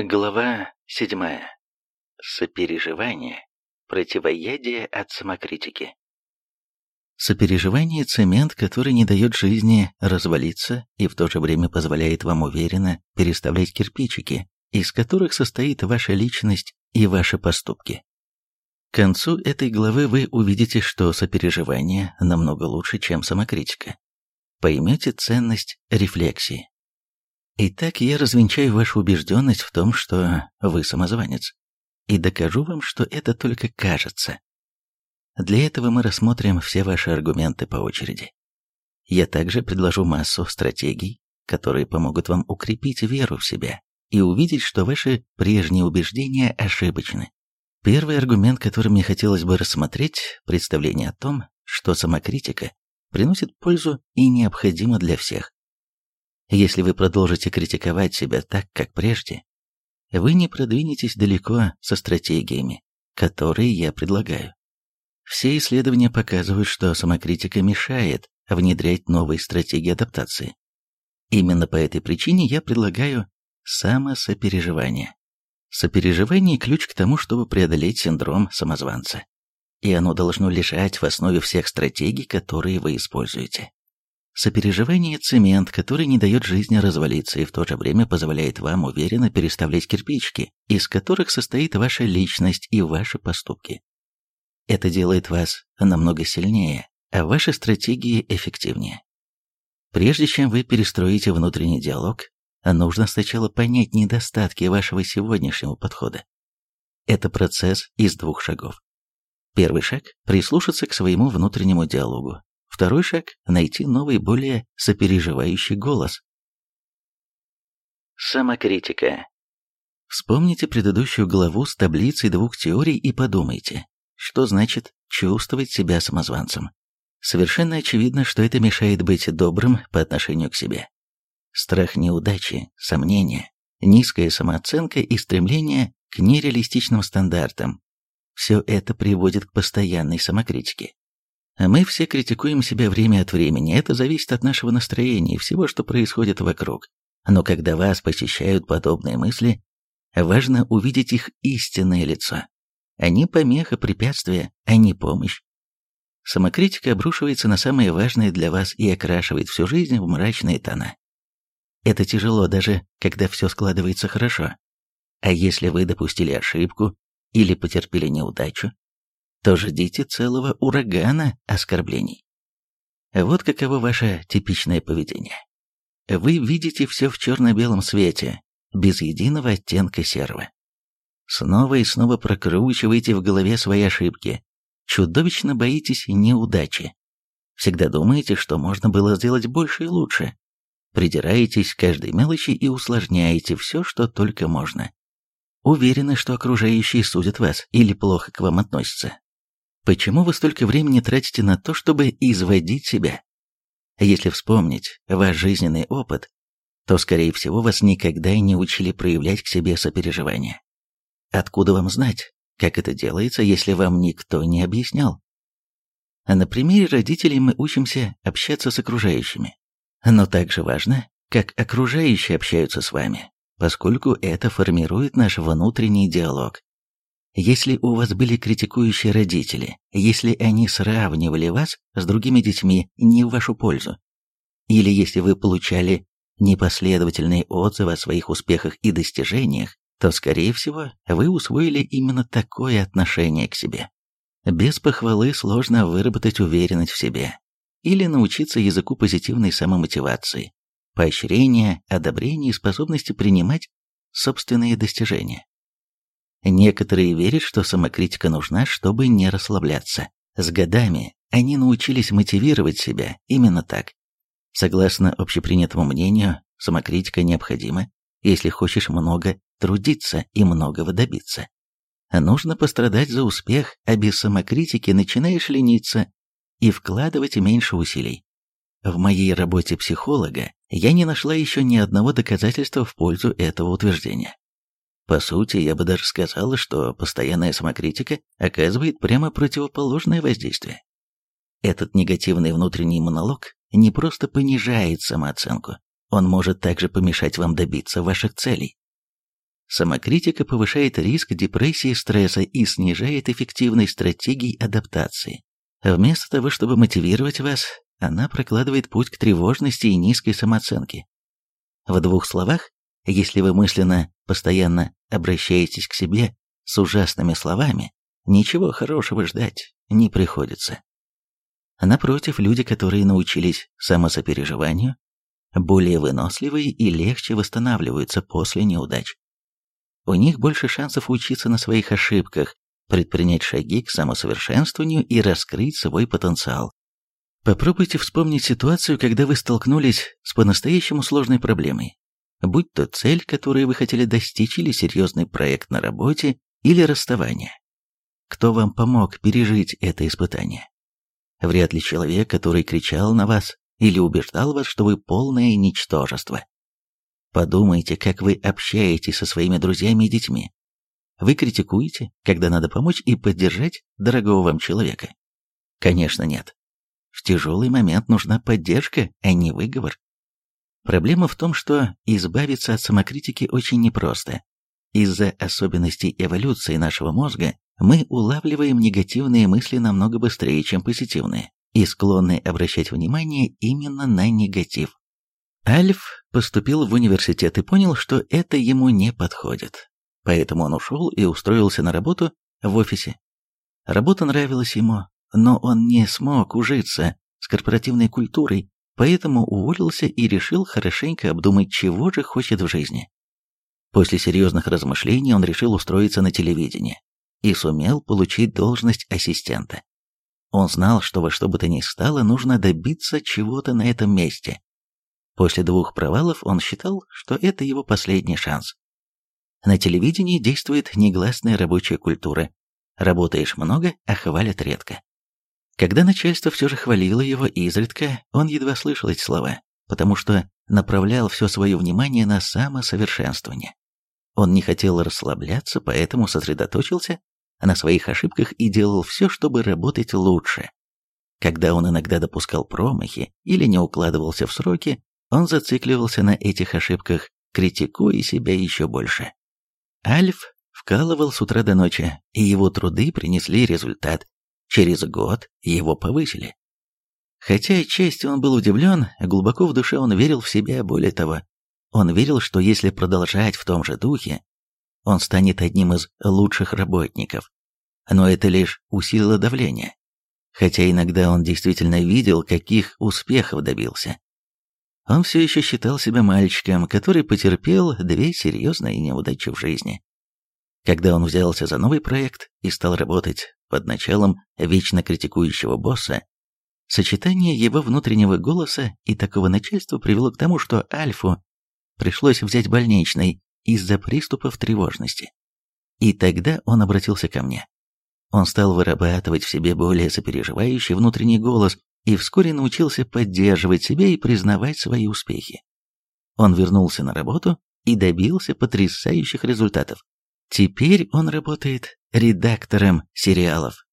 Глава седьмая. Сопереживание. Противоядие от самокритики. Сопереживание – цемент, который не дает жизни развалиться и в то же время позволяет вам уверенно переставлять кирпичики, из которых состоит ваша личность и ваши поступки. К концу этой главы вы увидите, что сопереживание намного лучше, чем самокритика. Поймете ценность рефлексии. Итак, я развенчаю вашу убежденность в том, что вы самозванец, и докажу вам, что это только кажется. Для этого мы рассмотрим все ваши аргументы по очереди. Я также предложу массу стратегий, которые помогут вам укрепить веру в себя и увидеть, что ваши прежние убеждения ошибочны. Первый аргумент, который мне хотелось бы рассмотреть, представление о том, что самокритика приносит пользу и необходима для всех. Если вы продолжите критиковать себя так, как прежде, вы не продвинетесь далеко со стратегиями, которые я предлагаю. Все исследования показывают, что самокритика мешает внедрять новые стратегии адаптации. Именно по этой причине я предлагаю самосопереживание. Сопереживание – ключ к тому, чтобы преодолеть синдром самозванца. И оно должно лежать в основе всех стратегий, которые вы используете. Сопереживание – цемент, который не дает жизни развалиться и в то же время позволяет вам уверенно переставлять кирпичики, из которых состоит ваша личность и ваши поступки. Это делает вас намного сильнее, а ваши стратегии эффективнее. Прежде чем вы перестроите внутренний диалог, нужно сначала понять недостатки вашего сегодняшнего подхода. Это процесс из двух шагов. Первый шаг – прислушаться к своему внутреннему диалогу, Второй шаг – найти новый, более сопереживающий голос. Самокритика. Вспомните предыдущую главу с таблицей двух теорий и подумайте, что значит чувствовать себя самозванцем. Совершенно очевидно, что это мешает быть добрым по отношению к себе. Страх неудачи, сомнения, низкая самооценка и стремление к нереалистичным стандартам – все это приводит к постоянной самокритике. Мы все критикуем себя время от времени, это зависит от нашего настроения и всего, что происходит вокруг. Но когда вас посещают подобные мысли, важно увидеть их истинное лицо. Они помеха, препятствия, а не помощь. Самокритика обрушивается на самое важное для вас и окрашивает всю жизнь в мрачные тона. Это тяжело даже, когда все складывается хорошо. А если вы допустили ошибку или потерпели неудачу, то ждите целого урагана оскорблений. Вот каково ваше типичное поведение. Вы видите все в черно-белом свете, без единого оттенка серого. Снова и снова прокручиваете в голове свои ошибки, чудовищно боитесь неудачи. Всегда думаете, что можно было сделать больше и лучше. Придираетесь каждой мелочи и усложняете все, что только можно. Уверены, что окружающие судят вас или плохо к вам относятся. Почему вы столько времени тратите на то, чтобы изводить себя? Если вспомнить ваш жизненный опыт, то, скорее всего, вас никогда и не учили проявлять к себе сопереживание. Откуда вам знать, как это делается, если вам никто не объяснял? А на примере родителей мы учимся общаться с окружающими. Но также важно, как окружающие общаются с вами, поскольку это формирует наш внутренний диалог. Если у вас были критикующие родители, если они сравнивали вас с другими детьми не в вашу пользу, или если вы получали непоследовательные отзывы о своих успехах и достижениях, то, скорее всего, вы усвоили именно такое отношение к себе. Без похвалы сложно выработать уверенность в себе или научиться языку позитивной самомотивации, поощрения, одобрения и способности принимать собственные достижения. Некоторые верят, что самокритика нужна, чтобы не расслабляться. С годами они научились мотивировать себя именно так. Согласно общепринятому мнению, самокритика необходима, если хочешь много трудиться и многого добиться. Нужно пострадать за успех, а без самокритики начинаешь лениться и вкладывать меньше усилий. В моей работе психолога я не нашла еще ни одного доказательства в пользу этого утверждения. По сути, я бы даже сказала, что постоянная самокритика оказывает прямо противоположное воздействие. Этот негативный внутренний монолог не просто понижает самооценку, он может также помешать вам добиться ваших целей. Самокритика повышает риск депрессии, стресса и снижает эффективность стратегий адаптации. Вместо того, чтобы мотивировать вас, она прокладывает путь к тревожности и низкой самооценке. В двух словах, если вы мысленно постоянно обращаетесь к себе с ужасными словами, ничего хорошего ждать не приходится. Напротив, люди, которые научились самосопереживанию, более выносливые и легче восстанавливаются после неудач. У них больше шансов учиться на своих ошибках, предпринять шаги к самосовершенствованию и раскрыть свой потенциал. Попробуйте вспомнить ситуацию, когда вы столкнулись с по-настоящему сложной проблемой. Будь то цель, которую вы хотели достичь, или серьезный проект на работе, или расставание. Кто вам помог пережить это испытание? Вряд ли человек, который кричал на вас или убеждал вас, что вы полное ничтожество. Подумайте, как вы общаетесь со своими друзьями и детьми. Вы критикуете, когда надо помочь и поддержать дорогого вам человека? Конечно, нет. В тяжелый момент нужна поддержка, а не выговор. Проблема в том, что избавиться от самокритики очень непросто. Из-за особенностей эволюции нашего мозга мы улавливаем негативные мысли намного быстрее, чем позитивные, и склонны обращать внимание именно на негатив. Альф поступил в университет и понял, что это ему не подходит. Поэтому он ушел и устроился на работу в офисе. Работа нравилась ему, но он не смог ужиться с корпоративной культурой, поэтому уволился и решил хорошенько обдумать, чего же хочет в жизни. После серьезных размышлений он решил устроиться на телевидение и сумел получить должность ассистента. Он знал, что во что бы то ни стало, нужно добиться чего-то на этом месте. После двух провалов он считал, что это его последний шанс. На телевидении действует негласная рабочая культура. Работаешь много, а хвалят редко. Когда начальство все же хвалило его изредка, он едва слышал эти слова, потому что направлял все свое внимание на самосовершенствование. Он не хотел расслабляться, поэтому сосредоточился на своих ошибках и делал все, чтобы работать лучше. Когда он иногда допускал промахи или не укладывался в сроки, он зацикливался на этих ошибках, критикуя себя еще больше. Альф вкалывал с утра до ночи, и его труды принесли результат. Через год его повысили. Хотя отчасти он был удивлен, глубоко в душе он верил в себя, более того, он верил, что если продолжать в том же духе, он станет одним из лучших работников. Но это лишь усилило давление. Хотя иногда он действительно видел, каких успехов добился. Он все еще считал себя мальчиком, который потерпел две серьезные неудачи в жизни. Когда он взялся за новый проект и стал работать под началом вечно критикующего босса, сочетание его внутреннего голоса и такого начальства привело к тому, что Альфу пришлось взять больничный из-за приступов тревожности. И тогда он обратился ко мне. Он стал вырабатывать в себе более сопереживающий внутренний голос и вскоре научился поддерживать себя и признавать свои успехи. Он вернулся на работу и добился потрясающих результатов. Теперь он работает редактором сериалов.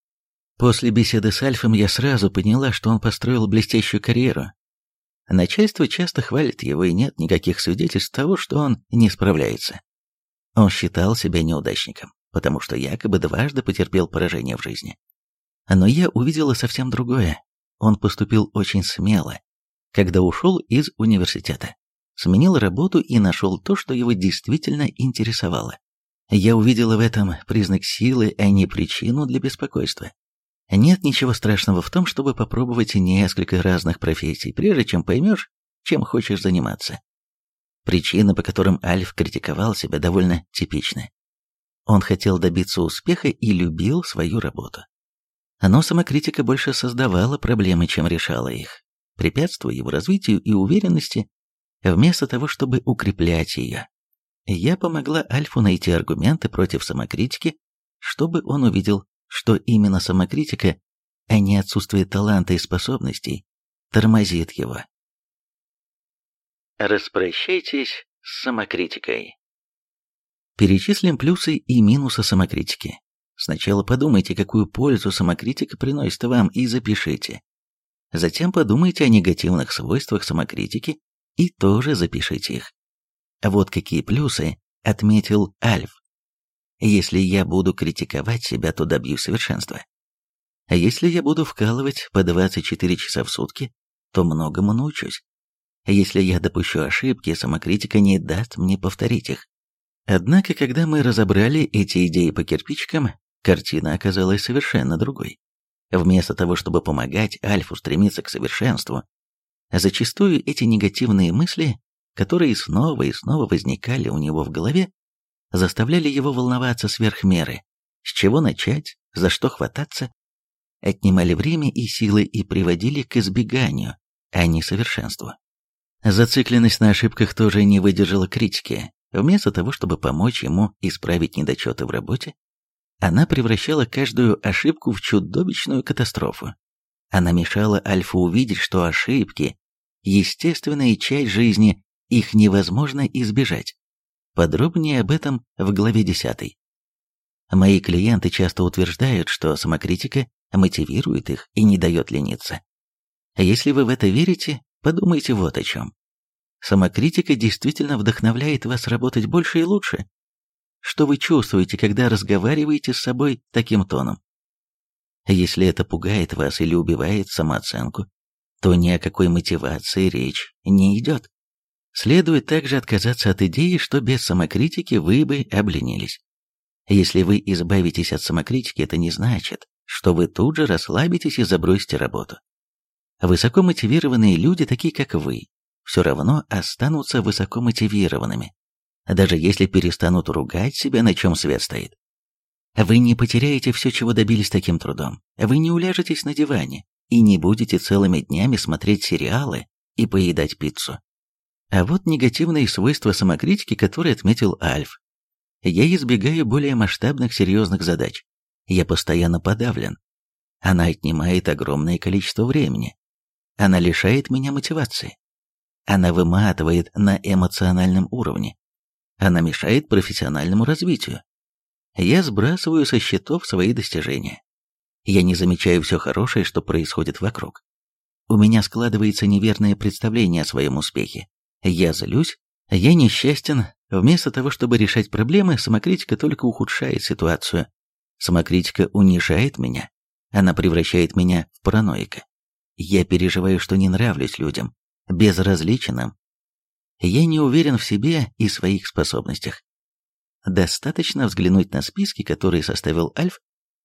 После беседы с Альфом я сразу поняла, что он построил блестящую карьеру, Начальство часто хвалит его, и нет никаких свидетельств того, что он не справляется. Он считал себя неудачником, потому что якобы дважды потерпел поражение в жизни. Но я увидела совсем другое. Он поступил очень смело, когда ушел из университета. Сменил работу и нашел то, что его действительно интересовало. Я увидела в этом признак силы, а не причину для беспокойства. Нет ничего страшного в том, чтобы попробовать несколько разных профессий, прежде чем поймешь, чем хочешь заниматься. Причины, по которым Альф критиковал себя, довольно типичны. Он хотел добиться успеха и любил свою работу. Но самокритика больше создавала проблемы, чем решала их, препятствуя его развитию и уверенности, вместо того, чтобы укреплять ее. Я помогла Альфу найти аргументы против самокритики, чтобы он увидел, что именно самокритика, а не отсутствие таланта и способностей, тормозит его. Распрощайтесь с самокритикой. Перечислим плюсы и минусы самокритики. Сначала подумайте, какую пользу самокритика приносит вам, и запишите. Затем подумайте о негативных свойствах самокритики и тоже запишите их. Вот какие плюсы отметил Альф. Если я буду критиковать себя, то добью совершенства. А если я буду вкалывать по 24 часа в сутки, то многому научусь. Если я допущу ошибки, самокритика не даст мне повторить их. Однако, когда мы разобрали эти идеи по кирпичикам, картина оказалась совершенно другой. Вместо того, чтобы помогать Альфу стремиться к совершенству, зачастую эти негативные мысли, которые снова и снова возникали у него в голове, заставляли его волноваться сверх меры. С чего начать, за что хвататься, отнимали время и силы и приводили к избеганию, а не совершенству. Зацикленность на ошибках тоже не выдержала критики. Вместо того, чтобы помочь ему исправить недочеты в работе, она превращала каждую ошибку в чудовищную катастрофу. Она мешала Альфу увидеть, что ошибки – естественная часть жизни, их невозможно избежать. Подробнее об этом в главе 10. Мои клиенты часто утверждают, что самокритика мотивирует их и не дает лениться. Если вы в это верите, подумайте вот о чем. Самокритика действительно вдохновляет вас работать больше и лучше. Что вы чувствуете, когда разговариваете с собой таким тоном? Если это пугает вас или убивает самооценку, то ни о какой мотивации речь не идет. Следует также отказаться от идеи, что без самокритики вы бы обленились. Если вы избавитесь от самокритики, это не значит, что вы тут же расслабитесь и забросите работу. Высоко мотивированные люди, такие как вы, все равно останутся высоко мотивированными, даже если перестанут ругать себя, на чем свет стоит. Вы не потеряете все, чего добились таким трудом. Вы не уляжетесь на диване и не будете целыми днями смотреть сериалы и поедать пиццу. А вот негативные свойства самокритики, которые отметил Альф. Я избегаю более масштабных серьезных задач. Я постоянно подавлен. Она отнимает огромное количество времени. Она лишает меня мотивации. Она выматывает на эмоциональном уровне. Она мешает профессиональному развитию. Я сбрасываю со счетов свои достижения. Я не замечаю все хорошее, что происходит вокруг. У меня складывается неверное представление о своем успехе. Я злюсь, я несчастен. Вместо того, чтобы решать проблемы, самокритика только ухудшает ситуацию. Самокритика унижает меня. Она превращает меня в параноика. Я переживаю, что не нравлюсь людям, безразличен им. Я не уверен в себе и своих способностях. Достаточно взглянуть на списки, которые составил Альф,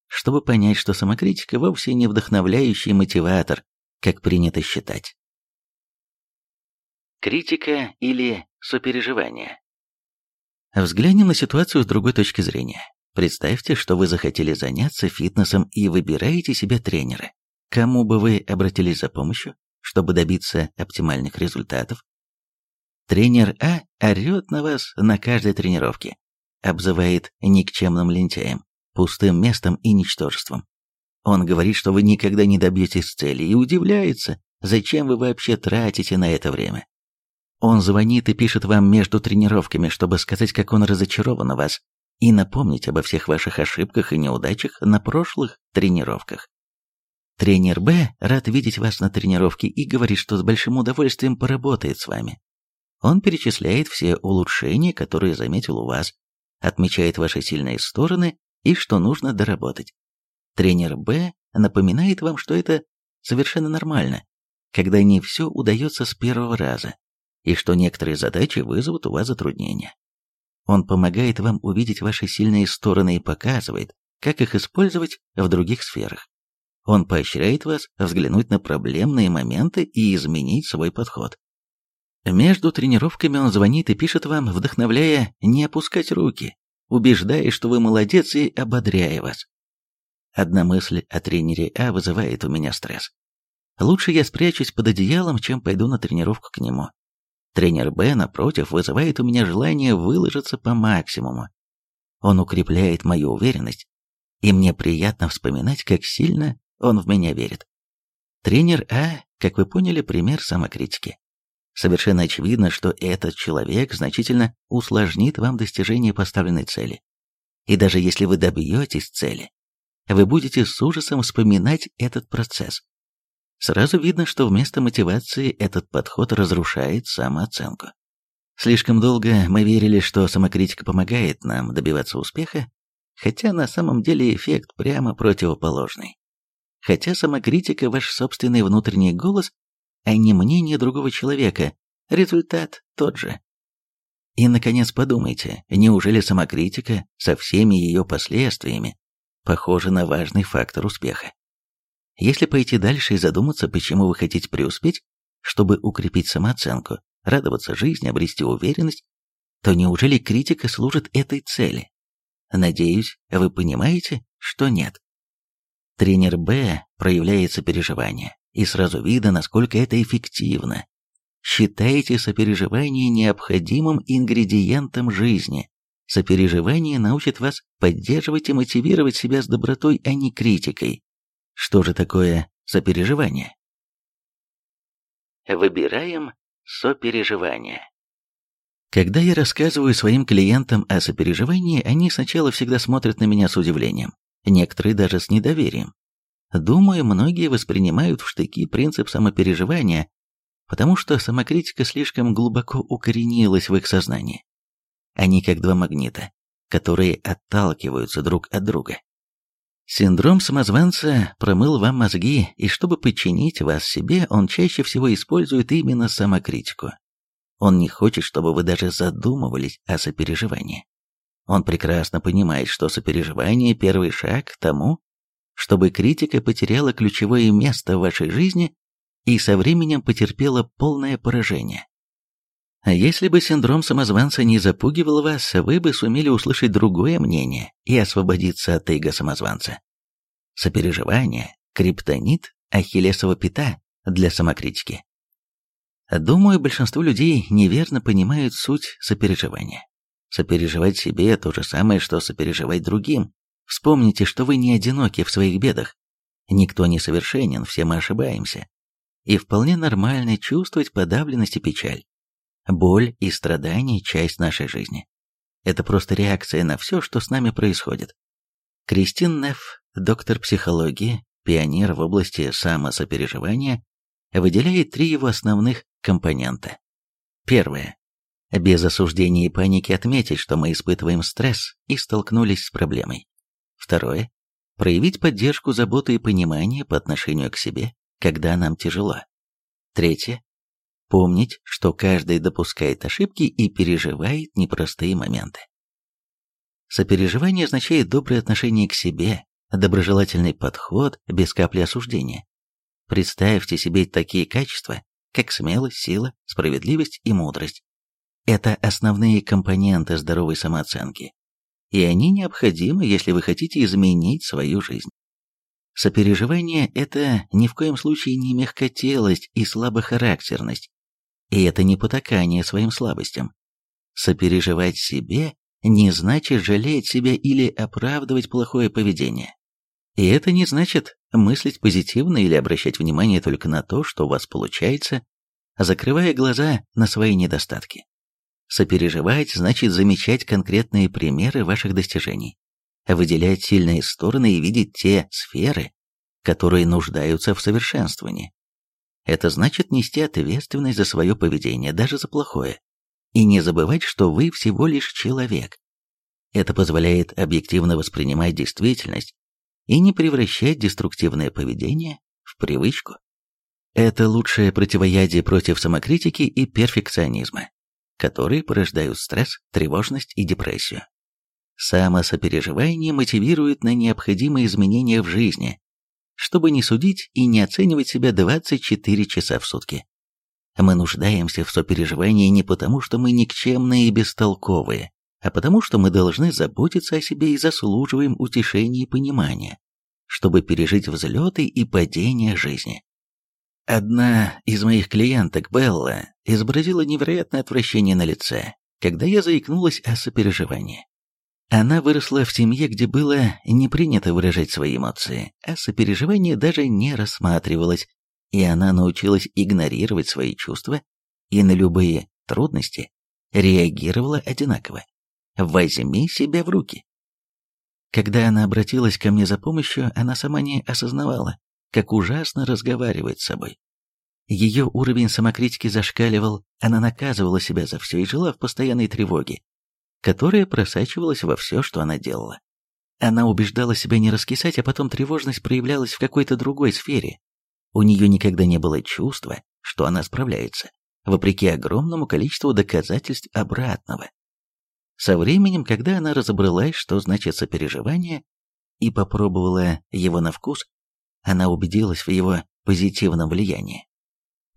чтобы понять, что самокритика вовсе не вдохновляющий мотиватор, как принято считать. Критика или сопереживание. Взглянем на ситуацию с другой точки зрения. Представьте, что вы захотели заняться фитнесом и выбираете себе тренера. Кому бы вы обратились за помощью, чтобы добиться оптимальных результатов? Тренер А орет на вас на каждой тренировке, обзывает никчемным лентяем, пустым местом и ничтожеством. Он говорит, что вы никогда не добьетесь цели и удивляется, зачем вы вообще тратите на это время. Он звонит и пишет вам между тренировками, чтобы сказать, как он разочарован в вас, и напомнить обо всех ваших ошибках и неудачах на прошлых тренировках. Тренер Б рад видеть вас на тренировке и говорит, что с большим удовольствием поработает с вами. Он перечисляет все улучшения, которые заметил у вас, отмечает ваши сильные стороны и что нужно доработать. Тренер Б напоминает вам, что это совершенно нормально, когда не все удается с первого раза, и что некоторые задачи вызовут у вас затруднения. Он помогает вам увидеть ваши сильные стороны и показывает, как их использовать в других сферах. Он поощряет вас взглянуть на проблемные моменты и изменить свой подход. Между тренировками он звонит и пишет вам, вдохновляя не опускать руки, убеждая, что вы молодец и ободряя вас. Одна мысль о тренере А вызывает у меня стресс. Лучше я спрячусь под одеялом, чем пойду на тренировку к нему. Тренер Б, напротив, вызывает у меня желание выложиться по максимуму. Он укрепляет мою уверенность, и мне приятно вспоминать, как сильно он в меня верит. Тренер А, как вы поняли, пример самокритики. Совершенно очевидно, что этот человек значительно усложнит вам достижение поставленной цели. И даже если вы добьетесь цели, вы будете с ужасом вспоминать этот процесс. Сразу видно, что вместо мотивации этот подход разрушает самооценку. Слишком долго мы верили, что самокритика помогает нам добиваться успеха, хотя на самом деле эффект прямо противоположный. Хотя самокритика – ваш собственный внутренний голос, а не мнение другого человека, результат тот же. И, наконец, подумайте, неужели самокритика со всеми ее последствиями похожа на важный фактор успеха? Если пойти дальше и задуматься, почему вы хотите преуспеть, чтобы укрепить самооценку, радоваться жизни, обрести уверенность, то неужели критика служит этой цели? Надеюсь, вы понимаете, что нет. Тренер Б проявляет сопереживание, и сразу видно, насколько это эффективно. Считайте сопереживание необходимым ингредиентом жизни. Сопереживание научит вас поддерживать и мотивировать себя с добротой, а не критикой. Что же такое сопереживание? Выбираем сопереживание. Когда я рассказываю своим клиентам о сопереживании, они сначала всегда смотрят на меня с удивлением, некоторые даже с недоверием. Думаю, многие воспринимают в штыки принцип самопереживания, потому что самокритика слишком глубоко укоренилась в их сознании. Они как два магнита, которые отталкиваются друг от друга. Синдром самозванца промыл вам мозги, и чтобы подчинить вас себе, он чаще всего использует именно самокритику. Он не хочет, чтобы вы даже задумывались о сопереживании. Он прекрасно понимает, что сопереживание – первый шаг к тому, чтобы критика потеряла ключевое место в вашей жизни и со временем потерпела полное поражение. Если бы синдром самозванца не запугивал вас, вы бы сумели услышать другое мнение и освободиться от эго самозванца. Сопереживание, криптонит, ахиллесова пята для самокритики. Думаю, большинство людей неверно понимают суть сопереживания. Сопереживать себе – то же самое, что сопереживать другим. Вспомните, что вы не одиноки в своих бедах. Никто не совершенен, все мы ошибаемся. И вполне нормально чувствовать подавленность и печаль. Боль и страдания – часть нашей жизни. Это просто реакция на все, что с нами происходит. Кристин Нефф, доктор психологии, пионер в области самосопереживания, выделяет три его основных компонента. Первое. Без осуждения и паники отметить, что мы испытываем стресс и столкнулись с проблемой. Второе. Проявить поддержку, заботу и понимание по отношению к себе, когда нам тяжело. Третье. Помнить, что каждый допускает ошибки и переживает непростые моменты. Сопереживание означает доброе отношение к себе, доброжелательный подход без капли осуждения. Представьте себе такие качества, как смелость, сила, справедливость и мудрость. Это основные компоненты здоровой самооценки, и они необходимы, если вы хотите изменить свою жизнь. Сопереживание – это ни в коем случае не мягкотелость и слабохарактерность, и это не потакание своим слабостям. Сопереживать себе не значит жалеть себя или оправдывать плохое поведение. И это не значит мыслить позитивно или обращать внимание только на то, что у вас получается, закрывая глаза на свои недостатки. Сопереживать значит замечать конкретные примеры ваших достижений, выделять сильные стороны и видеть те сферы, которые нуждаются в совершенствовании. Это значит нести ответственность за свое поведение, даже за плохое, и не забывать, что вы всего лишь человек. Это позволяет объективно воспринимать действительность и не превращать деструктивное поведение в привычку. Это лучшее противоядие против самокритики и перфекционизма, которые порождают стресс, тревожность и депрессию. Самосопереживание мотивирует на необходимые изменения в жизни, чтобы не судить и не оценивать себя 24 часа в сутки. Мы нуждаемся в сопереживании не потому, что мы никчемные и бестолковые, а потому что мы должны заботиться о себе и заслуживаем утешения и понимания, чтобы пережить взлеты и падения жизни. Одна из моих клиенток, Белла, изобразила невероятное отвращение на лице, когда я заикнулась о сопереживании. Она выросла в семье, где было не принято выражать свои эмоции, а сопереживание даже не рассматривалось, и она научилась игнорировать свои чувства и на любые трудности реагировала одинаково. Возьми себя в руки. Когда она обратилась ко мне за помощью, она сама не осознавала, как ужасно разговаривает с собой. Ее уровень самокритики зашкаливал, она наказывала себя за все и жила в постоянной тревоге, которая просачивалась во все, что она делала. Она убеждала себя не раскисать, а потом тревожность проявлялась в какой-то другой сфере. У нее никогда не было чувства, что она справляется, вопреки огромному количеству доказательств обратного. Со временем, когда она разобралась, что значит сопереживание, и попробовала его на вкус, она убедилась в его позитивном влиянии.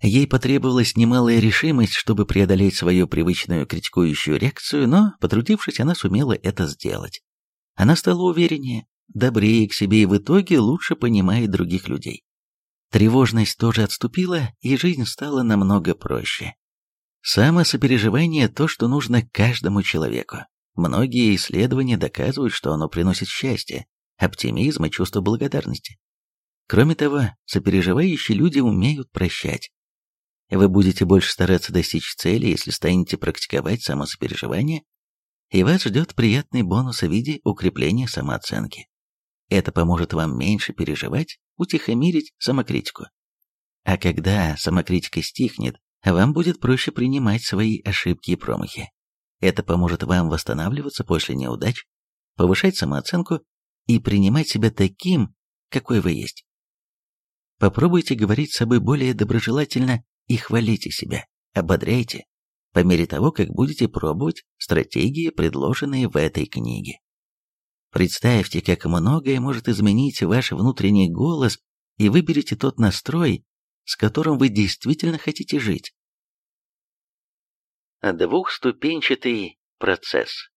Ей потребовалась немалая решимость, чтобы преодолеть свою привычную критикующую реакцию, но, потрудившись, она сумела это сделать. Она стала увереннее, добрее к себе и в итоге лучше понимает других людей. Тревожность тоже отступила, и жизнь стала намного проще. Самосопереживание – то, что нужно каждому человеку. Многие исследования доказывают, что оно приносит счастье, оптимизм и чувство благодарности. Кроме того, сопереживающие люди умеют прощать. Вы будете больше стараться достичь цели, если станете практиковать самосопереживание, и вас ждет приятный бонус в виде укрепления самооценки. Это поможет вам меньше переживать, утихомирить самокритику. А когда самокритика стихнет, вам будет проще принимать свои ошибки и промахи. Это поможет вам восстанавливаться после неудач, повышать самооценку и принимать себя таким, какой вы есть. Попробуйте говорить с собой более доброжелательно и хвалите себя, ободряйте, по мере того, как будете пробовать стратегии, предложенные в этой книге. Представьте, как многое может изменить ваш внутренний голос, и выберите тот настрой, с которым вы действительно хотите жить. Двухступенчатый процесс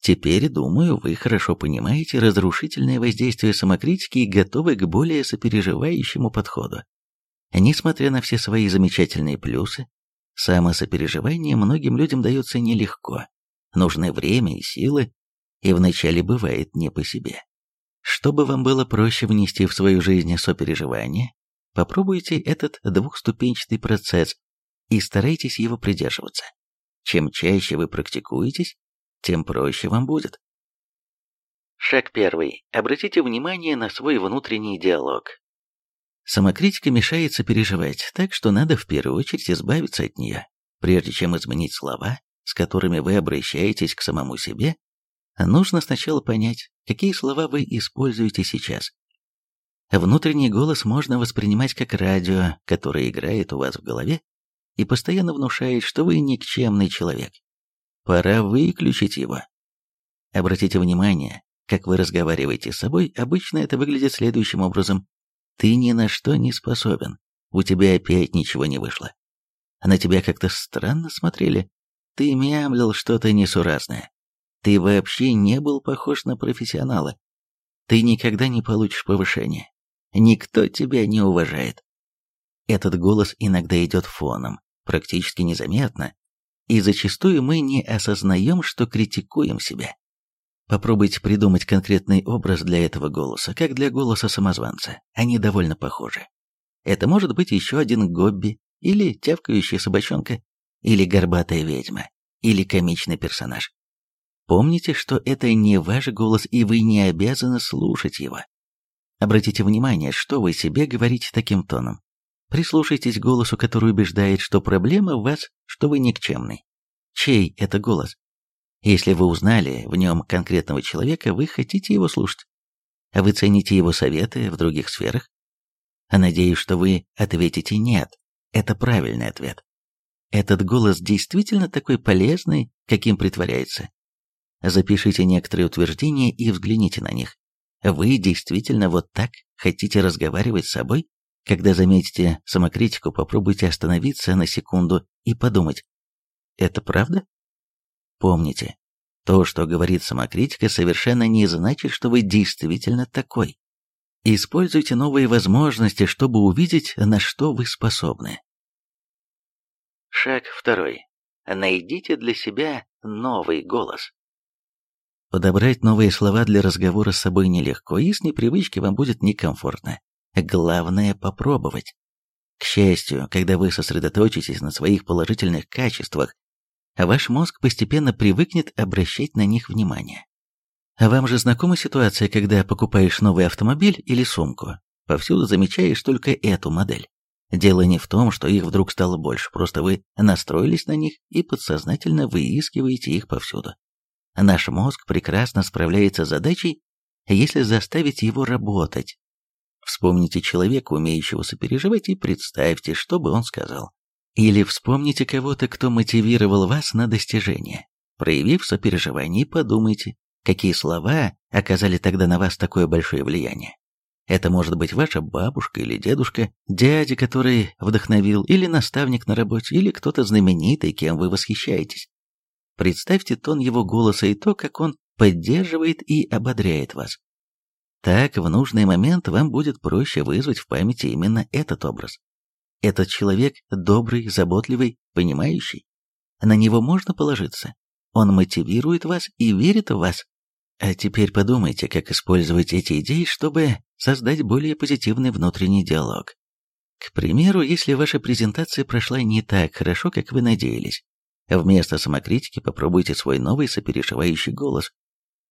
Теперь, думаю, вы хорошо понимаете разрушительное воздействие самокритики и готовы к более сопереживающему подходу. Несмотря на все свои замечательные плюсы, самосопереживание многим людям дается нелегко. Нужны время и силы, и вначале бывает не по себе. Чтобы вам было проще внести в свою жизнь сопереживание, попробуйте этот двухступенчатый процесс и старайтесь его придерживаться. Чем чаще вы практикуетесь, тем проще вам будет. Шаг первый. Обратите внимание на свой внутренний диалог. Самокритика мешает сопереживать, так что надо в первую очередь избавиться от нее. Прежде чем изменить слова, с которыми вы обращаетесь к самому себе, нужно сначала понять, какие слова вы используете сейчас. Внутренний голос можно воспринимать как радио, которое играет у вас в голове и постоянно внушает, что вы никчемный человек. Пора выключить его. Обратите внимание, как вы разговариваете с собой, обычно это выглядит следующим образом. Ты ни на что не способен. У тебя опять ничего не вышло. На тебя как-то странно смотрели. Ты мямлил что-то несуразное. Ты вообще не был похож на профессионала. Ты никогда не получишь повышения. Никто тебя не уважает. Этот голос иногда идет фоном, практически незаметно, и зачастую мы не осознаем, что критикуем себя. Попробуйте придумать конкретный образ для этого голоса, как для голоса самозванца. Они довольно похожи. Это может быть еще один гобби, или тявкающая собачонка, или горбатая ведьма, или комичный персонаж. Помните, что это не ваш голос, и вы не обязаны слушать его. Обратите внимание, что вы себе говорите таким тоном. Прислушайтесь к голосу, который убеждает, что проблема в вас, что вы никчемный. Чей это голос? Если вы узнали в нем конкретного человека, вы хотите его слушать. Вы цените его советы в других сферах? Надеюсь, что вы ответите «нет». Это правильный ответ. Этот голос действительно такой полезный, каким притворяется. Запишите некоторые утверждения и взгляните на них. Вы действительно вот так хотите разговаривать с собой? Когда заметите самокритику, попробуйте остановиться на секунду и подумать. Это правда? Помните, то, что говорит самокритика, совершенно не значит, что вы действительно такой. Используйте новые возможности, чтобы увидеть, на что вы способны. Шаг второй. Найдите для себя новый голос. Подобрать новые слова для разговора с собой нелегко, и с непривычки вам будет некомфортно. Главное попробовать. К счастью, когда вы сосредоточитесь на своих положительных качествах, ваш мозг постепенно привыкнет обращать на них внимание. Вам же знакома ситуация, когда покупаешь новый автомобиль или сумку, повсюду замечаешь только эту модель. Дело не в том, что их вдруг стало больше, просто вы настроились на них и подсознательно выискиваете их повсюду. Наш мозг прекрасно справляется с задачей, если заставить его работать. Вспомните человека, умеющего сопереживать, и представьте, что бы он сказал. Или вспомните кого-то, кто мотивировал вас на достижение. Проявив сопереживание, подумайте, какие слова оказали тогда на вас такое большое влияние. Это может быть ваша бабушка или дедушка, дядя, который вдохновил, или наставник на работе, или кто-то знаменитый, кем вы восхищаетесь. Представьте тон его голоса и то, как он поддерживает и ободряет вас. Так, в нужный момент вам будет проще вызвать в памяти именно этот образ. Этот человек добрый, заботливый, понимающий. На него можно положиться. Он мотивирует вас и верит в вас. А теперь подумайте, как использовать эти идеи, чтобы создать более позитивный внутренний диалог. К примеру, если ваша презентация прошла не так хорошо, как вы надеялись, вместо самокритики попробуйте свой новый сопереживающий голос.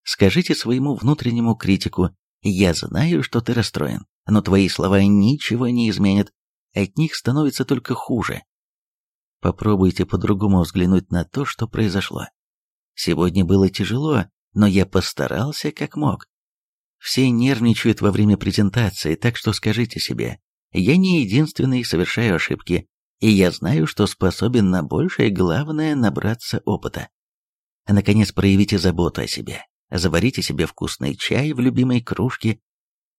Скажите своему внутреннему критику «Я знаю, что ты расстроен, но твои слова ничего не изменят, от них становится только хуже». Попробуйте по-другому взглянуть на то, что произошло. Сегодня было тяжело, но я постарался как мог. Все нервничают во время презентации, так что скажите себе, я не единственный совершаю ошибки, и я знаю, что способен на большее, главное набраться опыта. Наконец, проявите заботу о себе. Заварите себе вкусный чай в любимой кружке,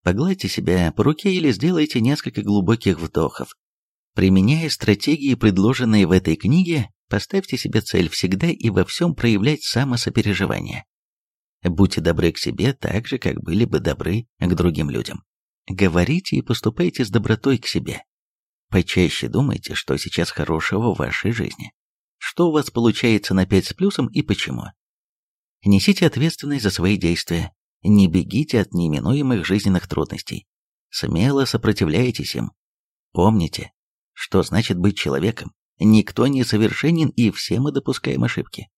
погладьте себя по руке или сделайте несколько глубоких вдохов. Применяя стратегии, предложенные в этой книге, поставьте себе цель всегда и во всем проявлять самосопереживание. Будьте добры к себе так же, как были бы добры к другим людям. Говорите и поступайте с добротой к себе. Почаще думайте, что сейчас хорошего в вашей жизни. Что у вас получается на 5 с плюсом и почему. Несите ответственность за свои действия. Не бегите от неминуемых жизненных трудностей. Смело сопротивляйтесь им. Помните, что значит быть человеком. Никто не совершенен и все мы допускаем ошибки.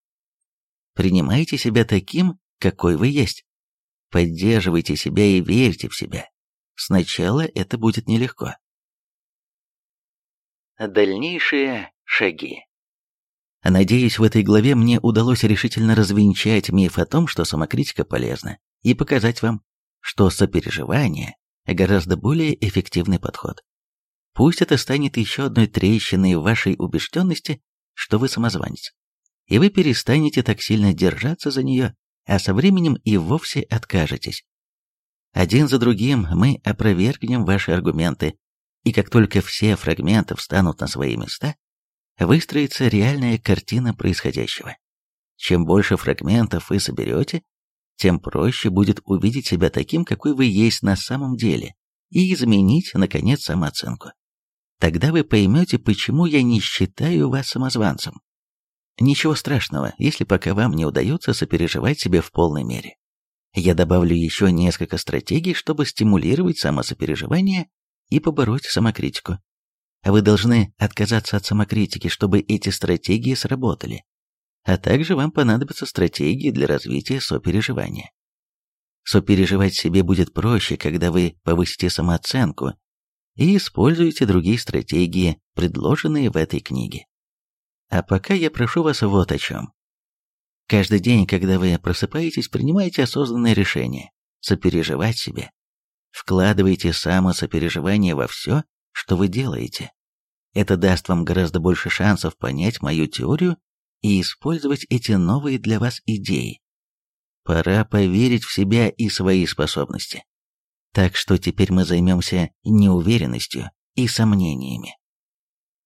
Принимайте себя таким, какой вы есть. Поддерживайте себя и верьте в себя. Сначала это будет нелегко. Дальнейшие шаги. Надеюсь, в этой главе мне удалось решительно развенчать миф о том, что самокритика полезна, и показать вам, что сопереживание – гораздо более эффективный подход. Пусть это станет еще одной трещиной в вашей убежденности, что вы самозванец, и вы перестанете так сильно держаться за нее, а со временем и вовсе откажетесь. Один за другим мы опровергнем ваши аргументы, и как только все фрагменты встанут на свои места, выстроится реальная картина происходящего. Чем больше фрагментов вы соберете, тем проще будет увидеть себя таким, какой вы есть на самом деле, и изменить, наконец, самооценку. Тогда вы поймете, почему я не считаю вас самозванцем. Ничего страшного, если пока вам не удается сопереживать себе в полной мере. Я добавлю еще несколько стратегий, чтобы стимулировать самосопереживание и побороть самокритику. Вы должны отказаться от самокритики, чтобы эти стратегии сработали. А также вам понадобятся стратегии для развития сопереживания. Сопереживать себе будет проще, когда вы повысите самооценку и используете другие стратегии, предложенные в этой книге. А пока я прошу вас вот о чем. Каждый день, когда вы просыпаетесь, принимайте осознанное решение сопереживать себе. Вкладывайте самосопереживание во все, что вы делаете. Это даст вам гораздо больше шансов понять мою теорию и использовать эти новые для вас идеи. Пора поверить в себя и свои способности. Так что теперь мы займемся неуверенностью и сомнениями.